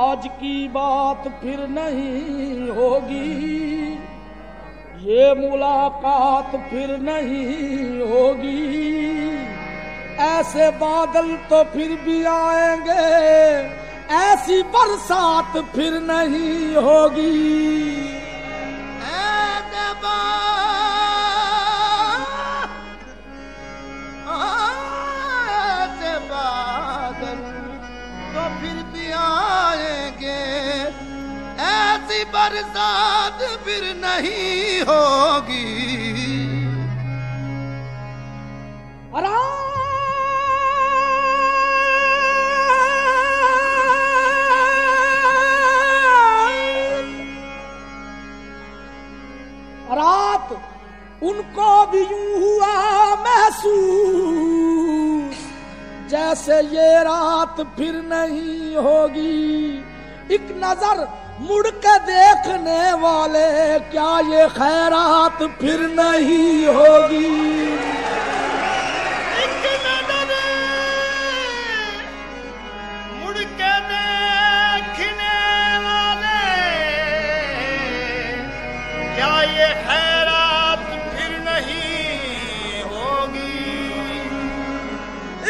आज की बात फिर नहीं होगी। ये मुलाकात फिर नहीं होगी। ऐसे बादल तो फिर भी आएँगे, ऐसी बरसात फिर नहीं होगी। बरसात फिर नहीं होगी। रात उनको भी यूँ हुआ महसूस, जैसे ये रात फिर नहीं होगी। एक नज़र मुड़ के देखने वाले क्या ये खैरात फिर नहीं होगी?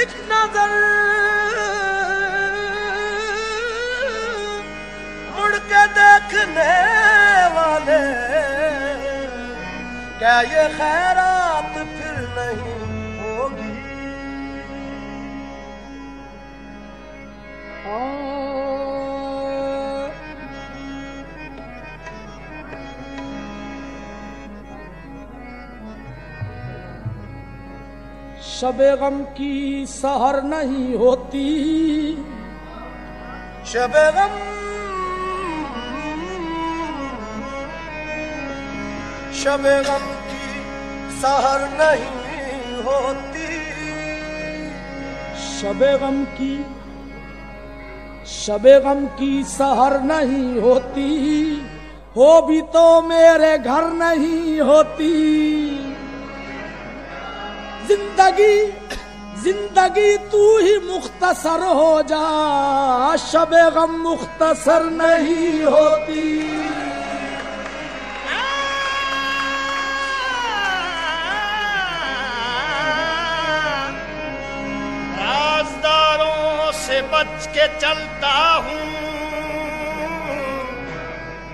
एक देखने वाले क्या ये खैरात फिर नहीं होगी शबे गम की सहर नहीं होती। शब गम शब गम की सहर नहीं होती। शबे गम की शबे गम की सहर नहीं होती। हो भी तो मेरे घर नहीं होती। ज़िंदगी ज़िंदगी तू ही मुख्तसर हो जा। शबे गम मुख्तसर नहीं होती। चलता हूँ।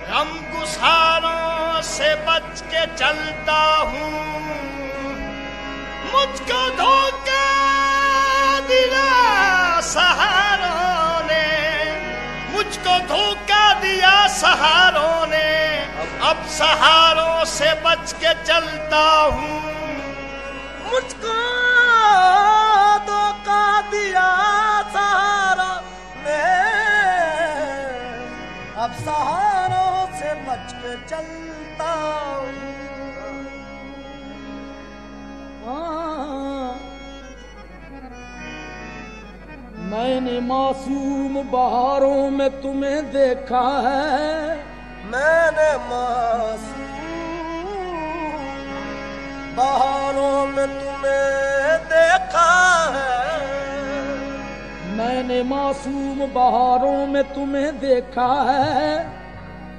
हम गुसारों से बच के चलता हूँ। मुझको धोखा दिया सहारों ने। मुझको धोखा दिया सहारों ने। अब सहारों से बच के चलता हूँ। मुझको चलता हाँ। मैंने मासूम बहारों में तुम्हें देखा है। मैंने मासूम बहारों में तुम्हें देखा है। मैंने मासूम बहारों में तुम्हें देखा है।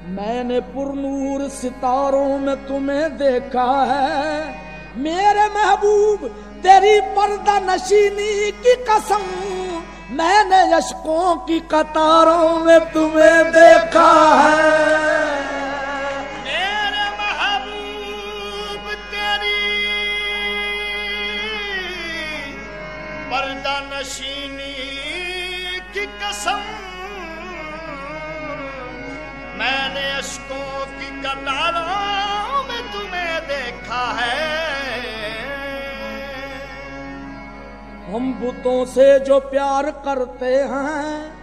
मैंने पुरनूर सितारों में तुम्हें देखा है। मेरे महबूब, तेरी पर्दा नशीनी की कसम, मैंने यशकों की कतारों में तुम्हें देखा है। मेरे में तुम्हें देखा है। हम बुतों से जो प्यार करते हैं,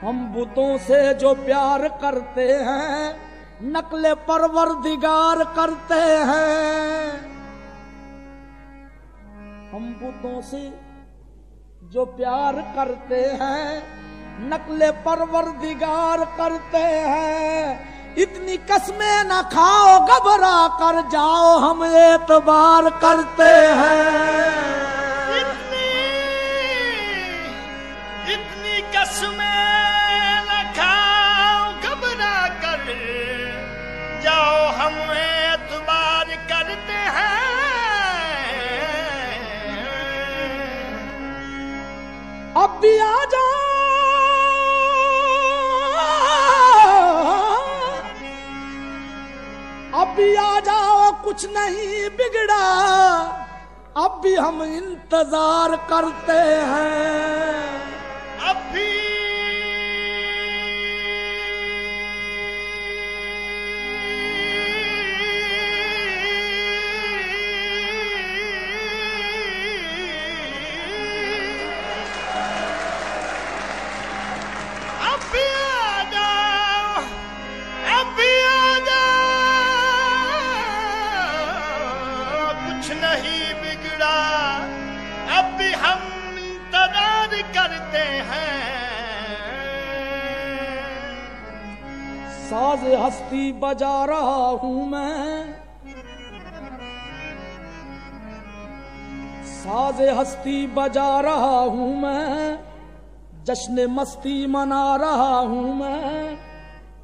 हम बुतों से जो प्यार करते हैं, नकले परवर दिगार करते हैं। हम बुतों से जो प्यार करते हैं नकले परवरदिगार करते हैं। इतनी कस्में न खाओ घबरा कर जाओ हम एतबार करते हैं। इतनी इतनी कसमें न खाओ घबरा कर जाओ हम एतबार करते हैं। अब भी आ जाओ कुछ नहीं बिगड़ा। अब भी हम इंतज़ार करते हैं। साज हस्ती बजा रहा हूँ मैं। साज हस्ती बजा रहा हूँ मैं। जश्न मस्ती मना रहा हूँ मैं।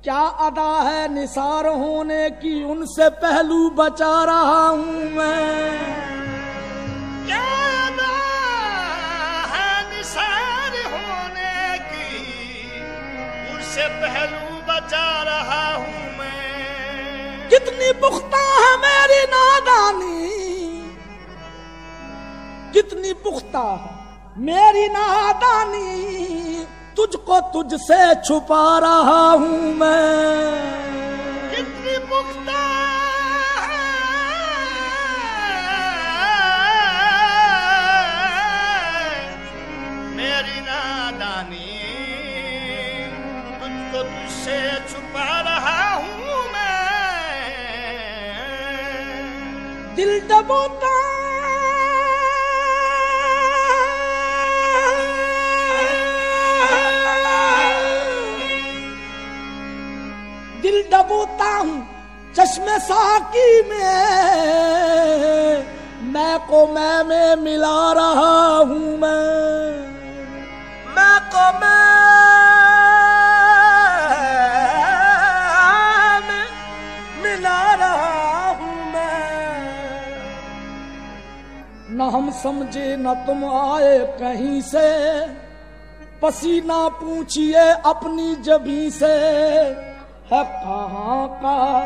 क्या अदा है निसार होने की उनसे पहलू बचा रहा हूँ मैं। क्या है निसार होने की उनसे पहलू बचा रहा हूँ मैं। कितनी पुख्ता है मेरी नादानी। कितनी पुख्ता है मेरी नादानी। तुझको तुझसे छुपा रहा हूँ मैं। दिल दबोता। दिल दबोता हूँ चश्मे साकी में। मैं को मैं में मिला रहा हूँ मैं। मैं को मैं हम समझे, न तुम आए कहीं से। पसीना पूछिए अपनी जबी से, है कहाँ का,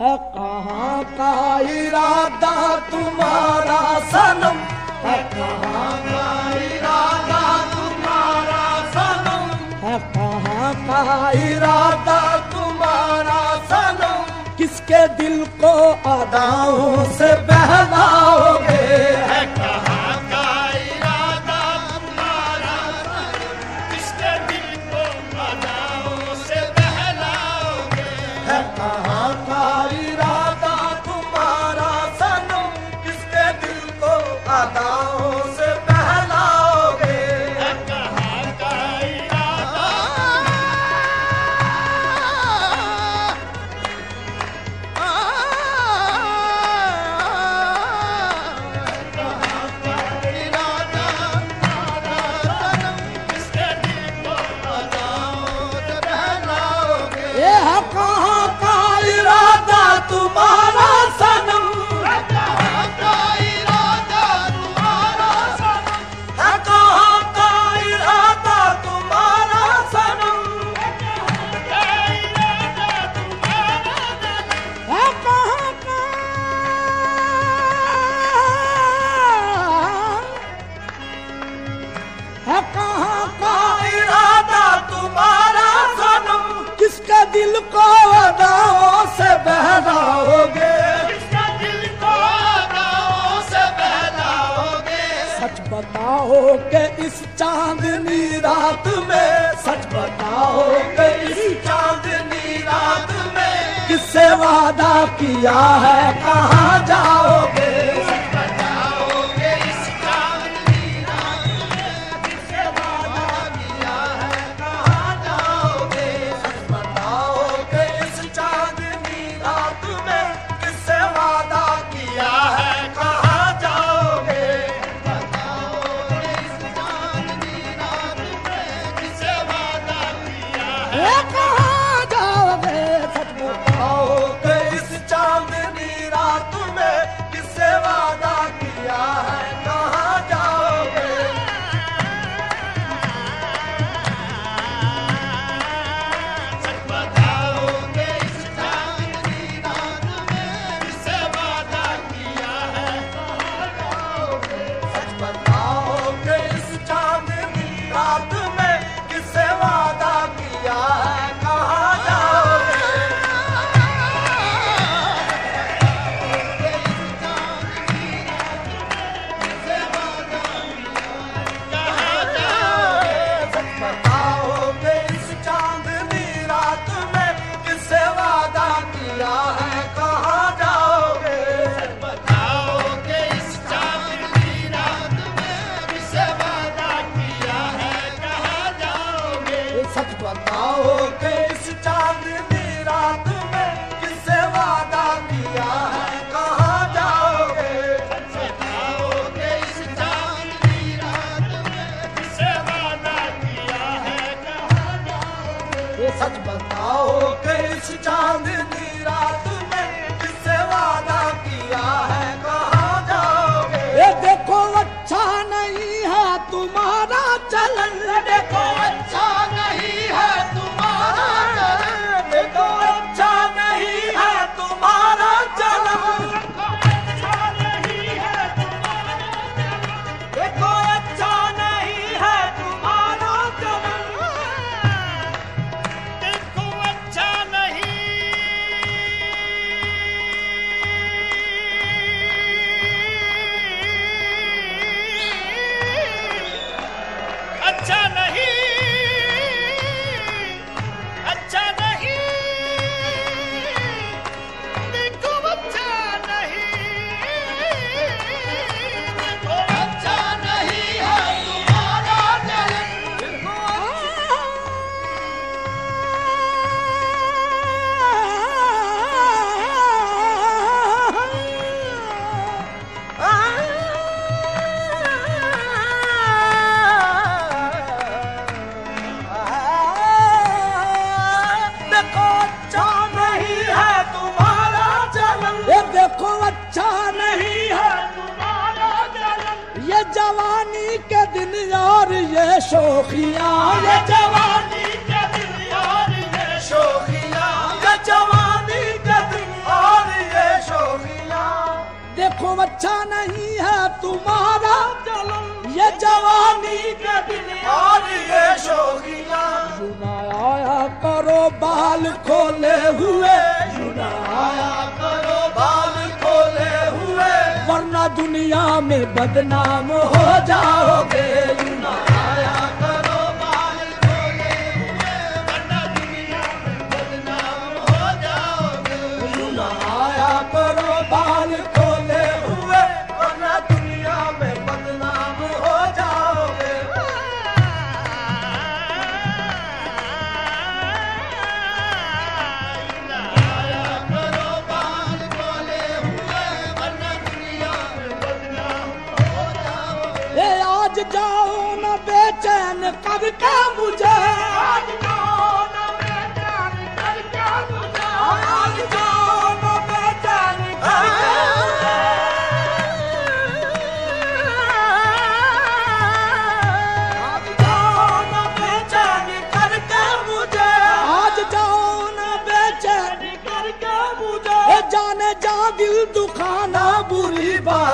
है कहाँ का इरादा तुम्हारा सनम? है कहाँ का इरादा तुम्हारा सनम? है कहाँ का इरादा तुम्हारा सनम? किसके दिल को अदाओं से कि इस चांदनी रात में, सच बताओ के इस चांदनी रात में, किससे वादा किया है, कहाँ जाओगे? हुए आया करो बाल खोले हुए। वरना दुनिया में बदनाम हो जाओगे।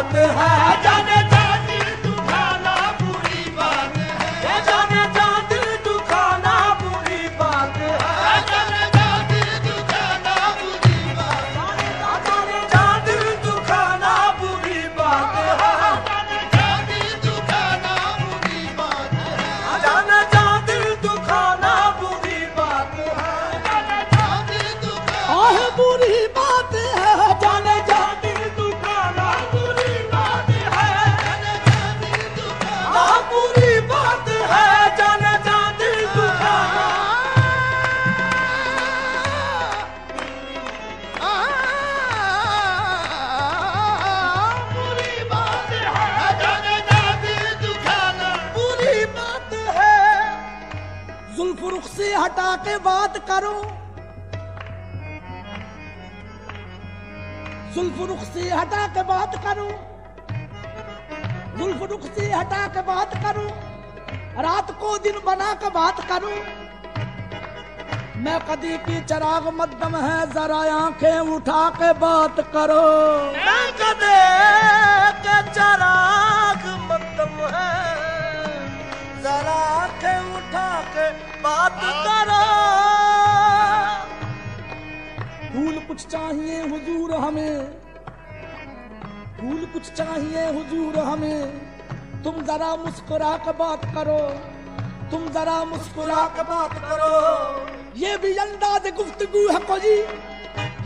बात है बात करो। जुल्फ रुख से हटा के बात करो। जुल्फ रुख से हटा के बात करो। रात को दिन बना के बात करो। मैं कदी की चराग मध्यम है, जरा आँखें उठा के बात करो। मैं कदे के चराग मध्यम है, जरा आँखें उठा के बात करो। फूल कुछ चाहिए हुजूर हमें। फूल कुछ चाहिए हुजूर हमें। तुम जरा मुस्कुरा के बात करो। तुम जरा मुस्कुरा के बात करो। ये भी अंदाज गुफ्तगू है कोई।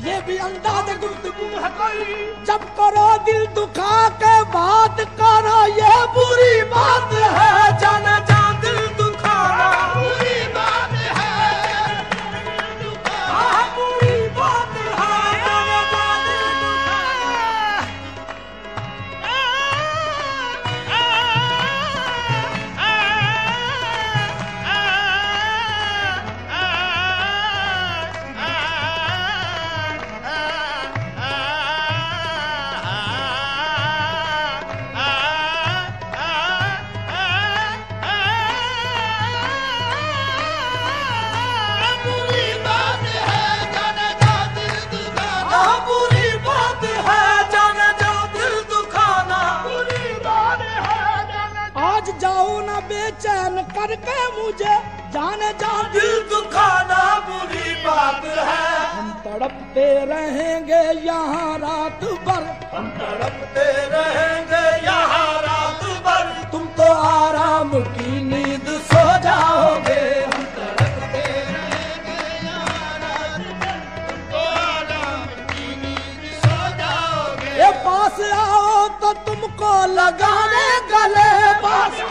ये भी अंदाज गुफ्तगू है कोई। जब करो दिल दुखा के बात करो, ये बुरी बात है। जाओ ना बेचैन करके मुझे जाने जा दिल दुखाना बुरी बात है। हम तड़पते रहेंगे यहाँ रात भर। हम तड़पते रहेंगे यहाँ रात भर। तुम तो आराम की नींद सो जाओगे। हम तड़पते रहेंगे यहाँ रात भर। तो आराम की नींद सो जाओगे। ये पास आओ तो तुमको लगाने गले पास।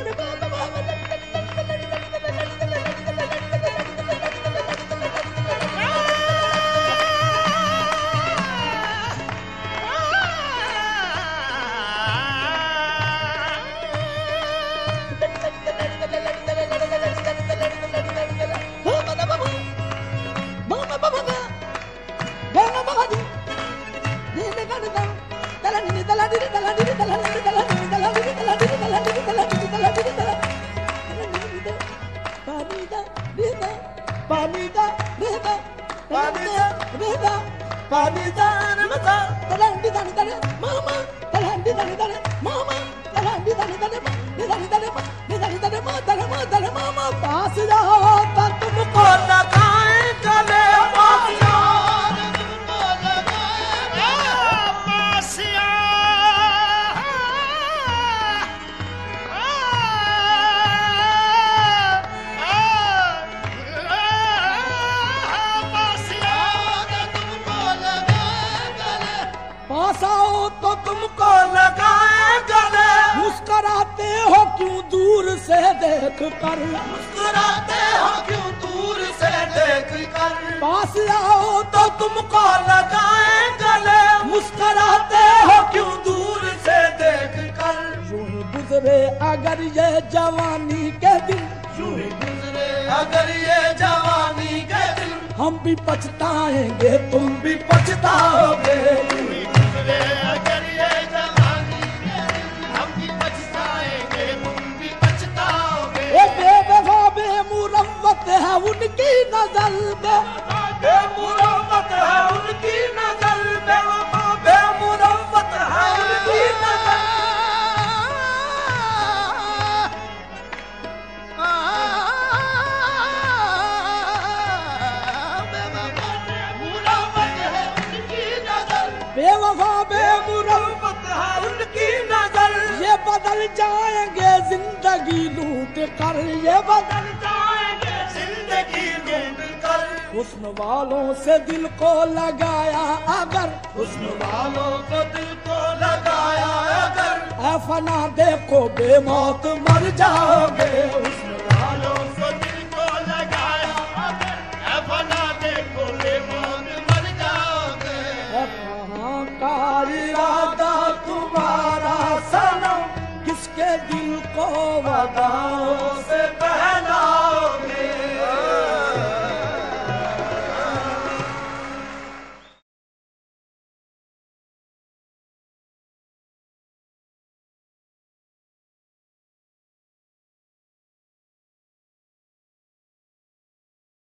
पछताओगे ये बेवफा बेमुरवत है उनकी नज़र में बेमुरवत है उनकी नज़र बेवफा बेमुरवत है उनकी नज़र बदल जाएँगे, ज़िंदगी लूट कर, ये बदल जाएँगे, ज़िंदगी लूट कर। हुस्न वालों से दिल को लगाया अगर। हुस्न वालों को दिल को लगाया अगर। फना देखो बेमौत मर जाओगे। हुस्न वालों को तुम्हारा